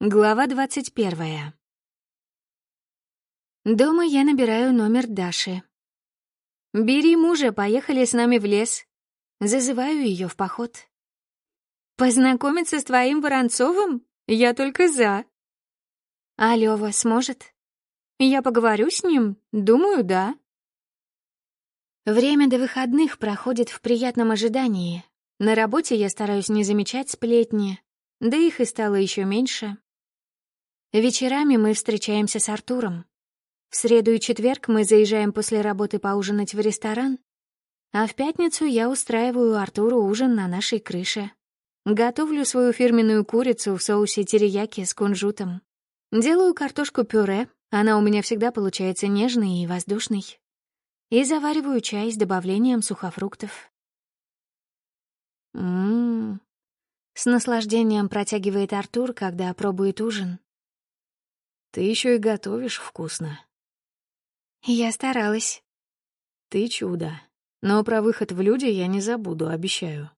Глава двадцать первая. Дома я набираю номер Даши. «Бери мужа, поехали с нами в лес». Зазываю ее в поход. «Познакомиться с твоим Воронцовым? Я только за». «А Лёва сможет?» «Я поговорю с ним? Думаю, да». Время до выходных проходит в приятном ожидании. На работе я стараюсь не замечать сплетни, да их и стало еще меньше. Вечерами мы встречаемся с Артуром. В среду и четверг мы заезжаем после работы поужинать в ресторан, а в пятницу я устраиваю Артуру ужин на нашей крыше. Готовлю свою фирменную курицу в соусе терияки с кунжутом. Делаю картошку-пюре, она у меня всегда получается нежной и воздушной. И завариваю чай с добавлением сухофруктов. Ммм. С наслаждением протягивает Артур, когда пробует ужин. Ты еще и готовишь вкусно. Я старалась. Ты чудо. Но про выход в люди я не забуду, обещаю.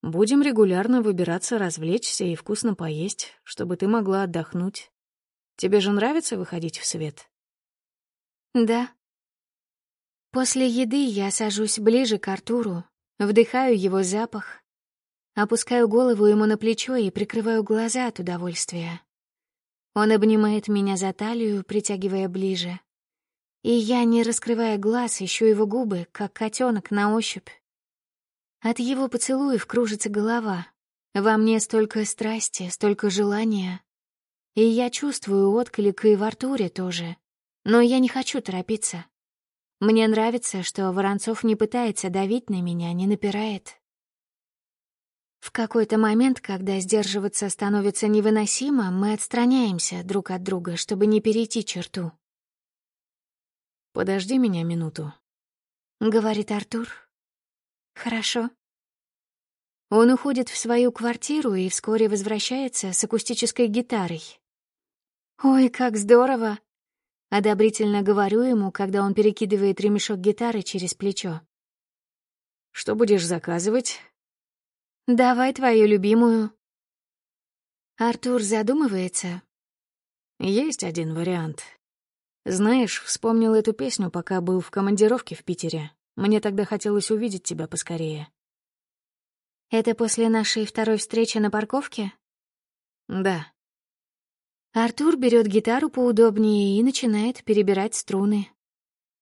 Будем регулярно выбираться, развлечься и вкусно поесть, чтобы ты могла отдохнуть. Тебе же нравится выходить в свет? Да. После еды я сажусь ближе к Артуру, вдыхаю его запах, опускаю голову ему на плечо и прикрываю глаза от удовольствия. Он обнимает меня за талию, притягивая ближе. И я, не раскрывая глаз, ищу его губы, как котенок на ощупь. От его поцелуев кружится голова. Во мне столько страсти, столько желания. И я чувствую отклик и в Артуре тоже. Но я не хочу торопиться. Мне нравится, что Воронцов не пытается давить на меня, не напирает. В какой-то момент, когда сдерживаться становится невыносимо, мы отстраняемся друг от друга, чтобы не перейти черту. «Подожди меня минуту», — говорит Артур. «Хорошо». Он уходит в свою квартиру и вскоре возвращается с акустической гитарой. «Ой, как здорово!» — одобрительно говорю ему, когда он перекидывает ремешок гитары через плечо. «Что будешь заказывать?» Давай твою любимую. Артур задумывается. Есть один вариант. Знаешь, вспомнил эту песню, пока был в командировке в Питере. Мне тогда хотелось увидеть тебя поскорее. Это после нашей второй встречи на парковке? Да. Артур берет гитару поудобнее и начинает перебирать струны.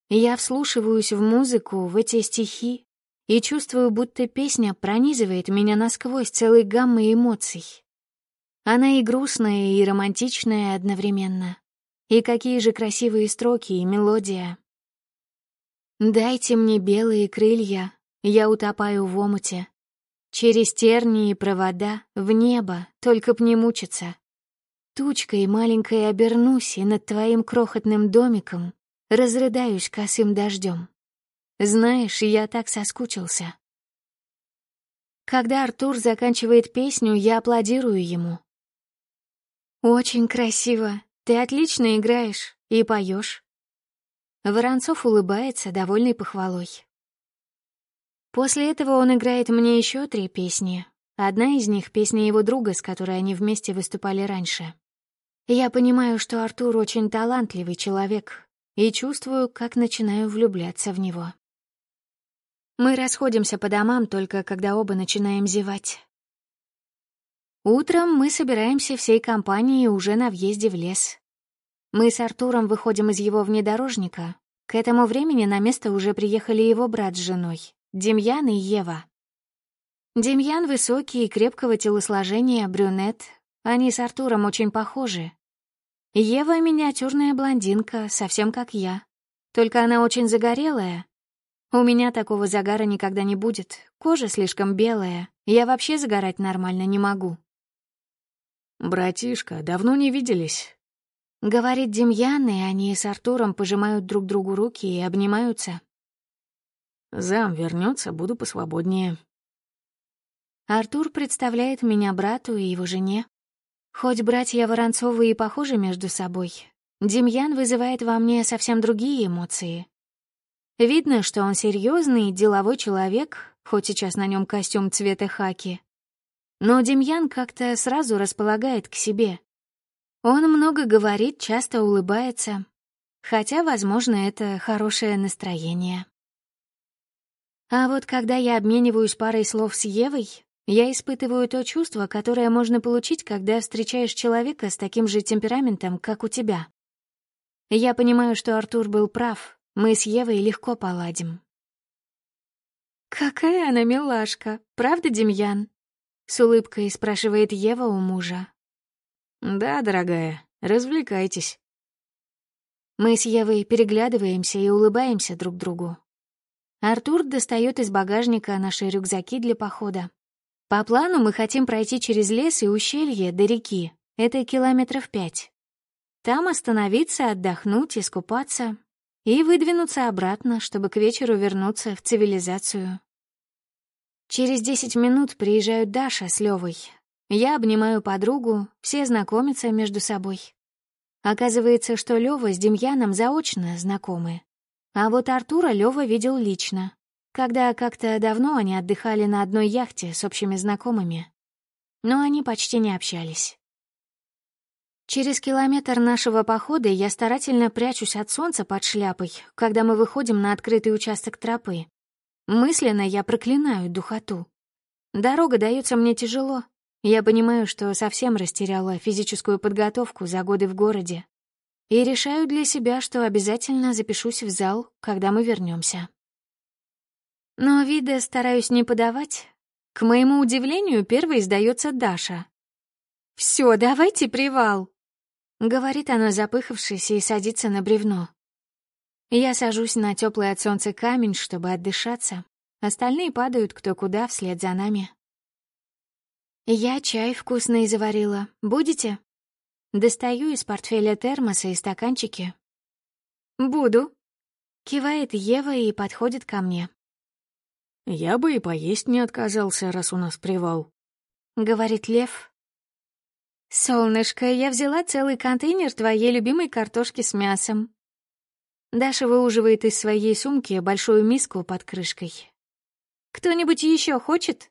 Я вслушиваюсь в музыку, в эти стихи, и чувствую, будто песня пронизывает меня насквозь целой гаммой эмоций. Она и грустная, и романтичная одновременно. И какие же красивые строки и мелодия. «Дайте мне белые крылья, я утопаю в омуте. Через тернии и провода, в небо, только б не мучиться. Тучкой маленькой обернусь, и над твоим крохотным домиком разрыдаюсь косым дождем. Знаешь, я так соскучился. Когда Артур заканчивает песню, я аплодирую ему. «Очень красиво. Ты отлично играешь и поешь. Воронцов улыбается, довольный похвалой. После этого он играет мне еще три песни. Одна из них — песня его друга, с которой они вместе выступали раньше. Я понимаю, что Артур очень талантливый человек, и чувствую, как начинаю влюбляться в него. Мы расходимся по домам только когда оба начинаем зевать. Утром мы собираемся всей компанией уже на въезде в лес. Мы с Артуром выходим из его внедорожника. К этому времени на место уже приехали его брат с женой, Демьян и Ева. Демьян высокий и крепкого телосложения, брюнет. Они с Артуром очень похожи. Ева — миниатюрная блондинка, совсем как я. Только она очень загорелая, у меня такого загара никогда не будет. Кожа слишком белая. Я вообще загорать нормально не могу. «Братишка, давно не виделись», — говорит Демьян, и они с Артуром пожимают друг другу руки и обнимаются. «Зам вернется, буду посвободнее». Артур представляет меня брату и его жене. Хоть братья Воронцовы и похожи между собой, Демьян вызывает во мне совсем другие эмоции. Видно, что он серьезный, деловой человек, хоть сейчас на нем костюм цвета хаки. Но Демьян как-то сразу располагает к себе. Он много говорит, часто улыбается, хотя, возможно, это хорошее настроение. А вот когда я обмениваюсь парой слов с Евой, я испытываю то чувство, которое можно получить, когда встречаешь человека с таким же темпераментом, как у тебя. Я понимаю, что Артур был прав, мы с Евой легко поладим. «Какая она милашка, правда, Демьян?» — с улыбкой спрашивает Ева у мужа. «Да, дорогая, развлекайтесь». Мы с Евой переглядываемся и улыбаемся друг другу. Артур достает из багажника наши рюкзаки для похода. По плану мы хотим пройти через лес и ущелье до реки. Это километров пять. Там остановиться, отдохнуть, искупаться и выдвинуться обратно, чтобы к вечеру вернуться в цивилизацию. Через десять минут приезжают Даша с Левой. Я обнимаю подругу, все знакомятся между собой. Оказывается, что Лёва с Демьяном заочно знакомы. А вот Артура Лёва видел лично, когда как-то давно они отдыхали на одной яхте с общими знакомыми. Но они почти не общались. Через километр нашего похода я старательно прячусь от солнца под шляпой, когда мы выходим на открытый участок тропы. Мысленно я проклинаю духоту. Дорога дается мне тяжело, я понимаю, что совсем растеряла физическую подготовку за годы в городе. И решаю для себя, что обязательно запишусь в зал, когда мы вернемся. Но вида стараюсь не подавать. К моему удивлению, первой сдается Даша. «Все, давайте привал!» — говорит она, запыхавшись, и садится на бревно. Я сажусь на теплый от солнца камень, чтобы отдышаться. Остальные падают кто куда вслед за нами. «Я чай вкусный заварила. Будете?» Достаю из портфеля термоса и стаканчики. «Буду», — кивает Ева и подходит ко мне. «Я бы и поесть не отказался, раз у нас привал», — говорит Лев. «Солнышко, я взяла целый контейнер твоей любимой картошки с мясом». Даша выуживает из своей сумки большую миску под крышкой. «Кто-нибудь еще хочет?»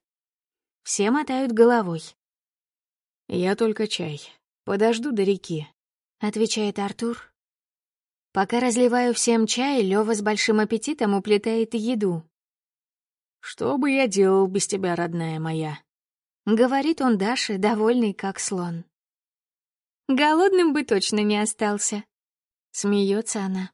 Все мотают головой. «Я только чай. Подожду до реки», — отвечает Артур. Пока разливаю всем чай, Лёва с большим аппетитом уплетает еду. «Что бы я делал без тебя, родная моя?» — говорит он Даше, довольный как слон. «Голодным бы точно не остался», — смеется она.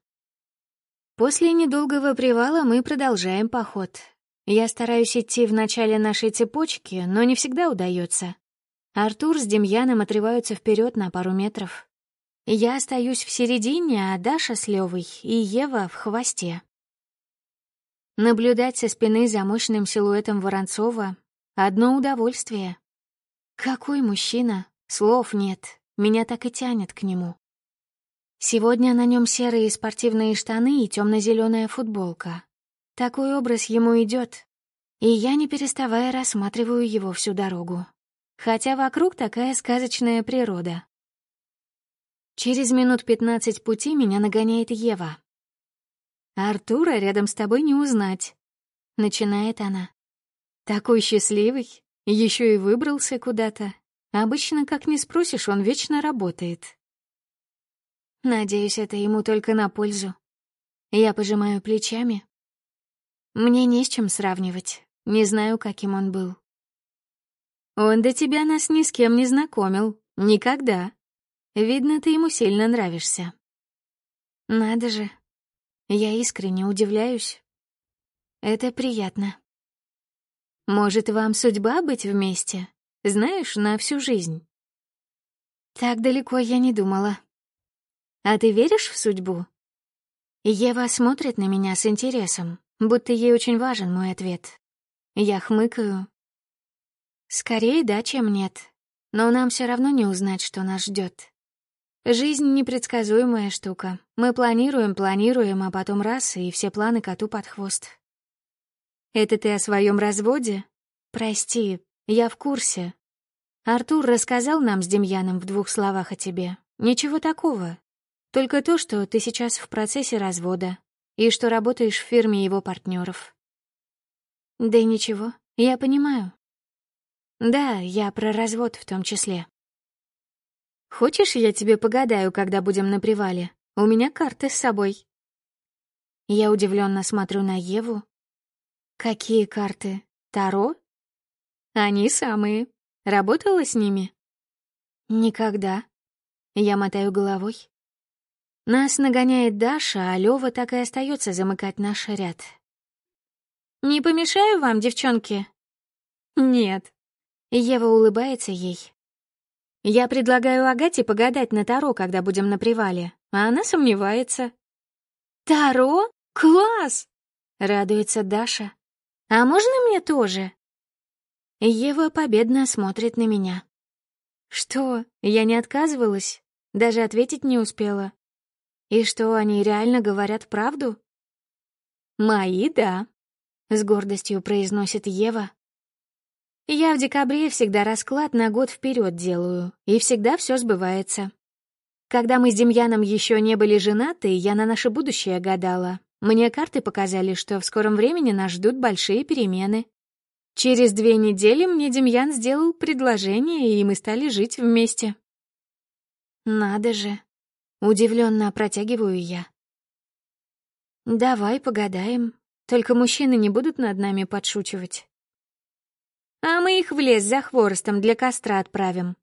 После недолгого привала мы продолжаем поход. Я стараюсь идти в начале нашей цепочки, но не всегда удается. Артур с Демьяном отрываются вперед на пару метров. Я остаюсь в середине, а Даша с Левой и Ева в хвосте. Наблюдать со спины за мощным силуэтом Воронцова — одно удовольствие. Какой мужчина, слов нет, меня так и тянет к нему. Сегодня на нем серые спортивные штаны и темно-зеленая футболка. Такой образ ему идет, и я, не переставая, рассматриваю его всю дорогу. Хотя вокруг такая сказочная природа. Через минут пятнадцать пути меня нагоняет Ева. «Артура рядом с тобой не узнать», — начинает она. «Такой счастливый, еще и выбрался куда-то. Обычно, как не спросишь, он вечно работает». Надеюсь, это ему только на пользу. Я пожимаю плечами, мне не с чем сравнивать. Не знаю, каким он был. Он до тебя нас ни с кем не знакомил. Никогда. Видно, ты ему сильно нравишься. Надо же. Я искренне удивляюсь. Это приятно. Может, вам судьба быть вместе? Знаешь, на всю жизнь. Так далеко я не думала. А ты веришь в судьбу? Ева смотрит на меня с интересом будто ей очень важен мой ответ. Я хмыкаю. Скорее да, чем нет. Но нам все равно не узнать, что нас ждет. Жизнь — непредсказуемая штука. Мы планируем, планируем, а потом раз — и все планы коту под хвост. Это ты о своем разводе? Прости, я в курсе. Артур рассказал нам с Демьяном в двух словах о тебе. Ничего такого. Только то, что ты сейчас в процессе развода, и что работаешь в фирме его партнеров. Да ничего, я понимаю. Да, я про развод в том числе. Хочешь, я тебе погадаю, когда будем на привале? У меня карты с собой». Я удивленно смотрю на Еву. «Какие карты? Таро?» «Они самые. Работала с ними?» «Никогда». Я мотаю головой. Нас нагоняет Даша, а Лёва так и остается замыкать наш ряд. «Не помешаю вам, девчонки?» «Нет». Ева улыбается ей. «Я предлагаю Агате погадать на Таро, когда будем на привале, а она сомневается». «Таро? Класс!» — радуется Даша. «А можно мне тоже?» Ева победно смотрит на меня. «Что, я не отказывалась? Даже ответить не успела. И что, они реально говорят правду?» «Мои, да», — с гордостью произносит Ева. «Я в декабре всегда расклад на год вперед делаю, и всегда все сбывается. Когда мы с Демьяном еще не были женаты, я на наше будущее гадала. Мне карты показали, что в скором времени нас ждут большие перемены. Через две недели мне Демьян сделал предложение, и мы стали жить вместе. Надо же. Удивленно протягиваю я. Давай погадаем. Только мужчины не будут над нами подшучивать. А мы их в лес за хворостом для костра отправим,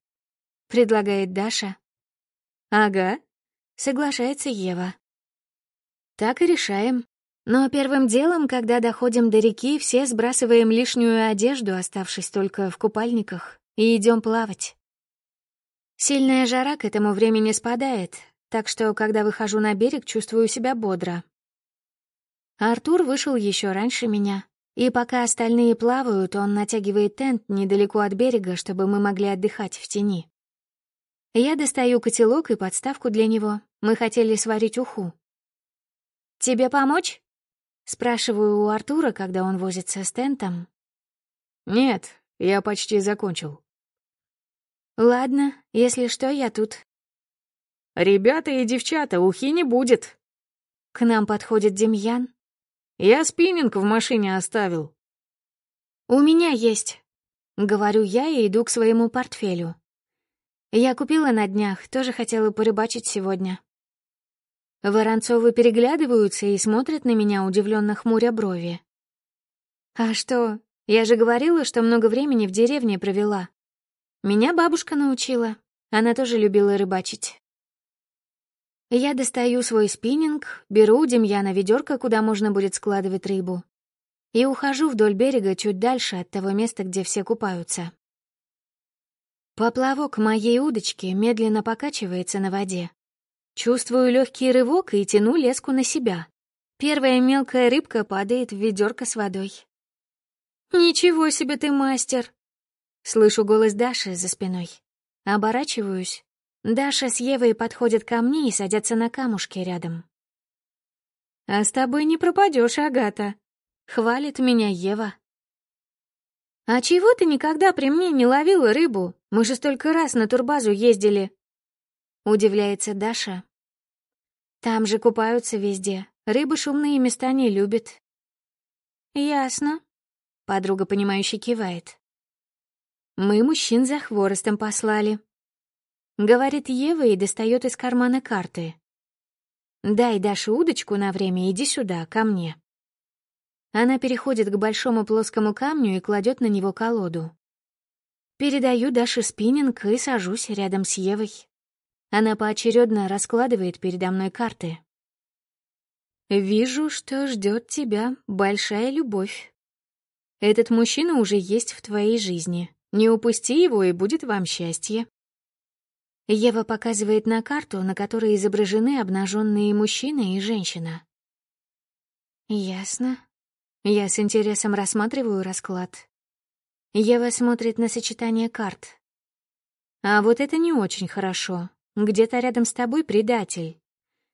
предлагает Даша. Ага, соглашается Ева. Так и решаем. Но первым делом, когда доходим до реки, все сбрасываем лишнюю одежду, оставшись только в купальниках, и идем плавать. Сильная жара к этому времени спадает, так что, когда выхожу на берег, чувствую себя бодро. Артур вышел еще раньше меня, и пока остальные плавают, он натягивает тент недалеко от берега, чтобы мы могли отдыхать в тени. Я достаю котелок и подставку для него. Мы хотели сварить уху. «Тебе помочь?» Спрашиваю у Артура, когда он возится с тентом. «Нет, я почти закончил». «Ладно, если что, я тут». «Ребята и девчата, ухи не будет». К нам подходит Демьян. «Я спиннинг в машине оставил». «У меня есть», — говорю я и иду к своему портфелю. Я купила на днях, тоже хотела порыбачить сегодня. Воронцовы переглядываются и смотрят на меня, удивленно хмуря брови. «А что? Я же говорила, что много времени в деревне провела. Меня бабушка научила. Она тоже любила рыбачить». Я достаю свой спиннинг, беру у Демьяна ведерко, куда можно будет складывать рыбу, и ухожу вдоль берега чуть дальше от того места, где все купаются. Поплавок моей удочки медленно покачивается на воде. Чувствую легкий рывок и тяну леску на себя. Первая мелкая рыбка падает в ведерко с водой. «Ничего себе ты мастер!» Слышу голос Даши за спиной. Оборачиваюсь. Даша с Евой подходят ко мне и садятся на камушке рядом. «А с тобой не пропадешь, Агата», — хвалит меня Ева. «А чего ты никогда при мне не ловила рыбу? Мы же столько раз на турбазу ездили». Удивляется Даша, там же купаются везде. Рыбы шумные места не любят. Ясно. Подруга, понимающе кивает. Мы мужчин за хворостом послали. Говорит Ева и достает из кармана карты. Дай Даше удочку на время, иди сюда, ко мне. Она переходит к большому плоскому камню и кладет на него колоду. Передаю Даше спиннинг и сажусь рядом с Евой. Она поочередно раскладывает передо мной карты. «Вижу, что ждет тебя большая любовь. Этот мужчина уже есть в твоей жизни. Не упусти его, и будет вам счастье». Ева показывает на карту, на которой изображены обнаженные мужчина и женщина. «Ясно». Я с интересом рассматриваю расклад. Ева смотрит на сочетание карт. А вот это не очень хорошо. Где-то рядом с тобой предатель.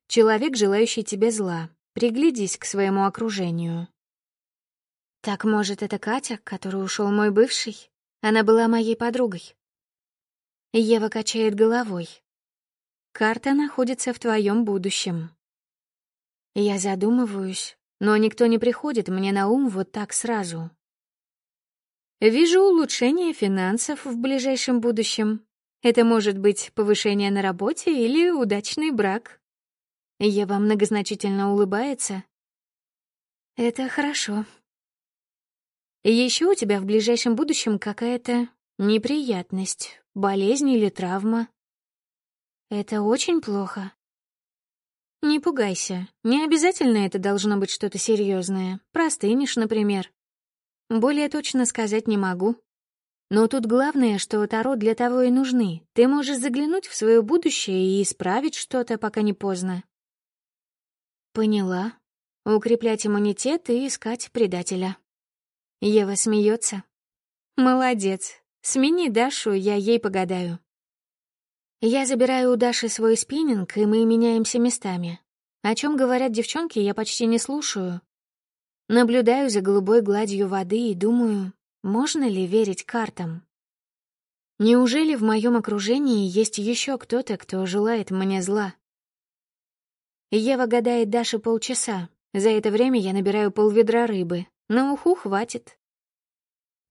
Человек, желающий тебе зла. Приглядись к своему окружению. Так, может, это Катя, который ушел мой бывший? Она была моей подругой. Ева качает головой. Карта находится в твоем будущем. Я задумываюсь, но никто не приходит мне на ум вот так сразу. Вижу улучшение финансов в ближайшем будущем, Это может быть повышение на работе или удачный брак. Ева многозначительно улыбается. Это хорошо. Еще у тебя в ближайшем будущем какая-то неприятность, болезнь или травма. Это очень плохо. Не пугайся. Не обязательно это должно быть что-то серьезное. Простынешь, например. Более точно сказать не могу. Но тут главное, что Таро для того и нужны. Ты можешь заглянуть в свое будущее и исправить что-то, пока не поздно. Поняла. Укреплять иммунитет и искать предателя. Ева смеется. Молодец. Смени Дашу, я ей погадаю. Я забираю у Даши свой спиннинг, и мы меняемся местами. О чем говорят девчонки, я почти не слушаю. Наблюдаю за голубой гладью воды и думаю, можно ли верить картам? Неужели в моем окружении есть еще кто-то, кто желает мне зла? Ева гадает Даше полчаса. За это время я набираю полведра рыбы. На уху хватит.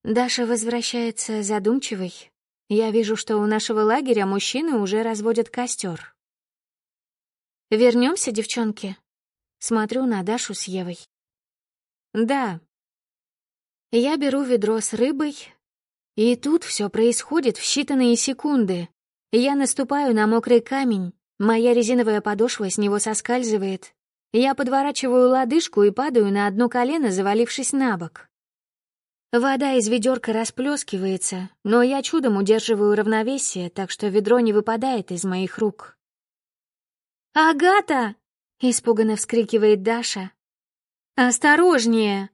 Даша возвращается задумчивой. Я вижу, что у нашего лагеря мужчины уже разводят костер. Вернемся, девчонки? Смотрю на Дашу с Евой. Да, я беру ведро с рыбой, и тут все происходит в считанные секунды. Я наступаю на мокрый камень, моя резиновая подошва с него соскальзывает. Я подворачиваю лодыжку и падаю на одно колено, завалившись на бок. Вода из ведерка расплескивается, но я чудом удерживаю равновесие, так что ведро не выпадает из моих рук. «Агата!» — испуганно вскрикивает Даша. «Осторожнее!»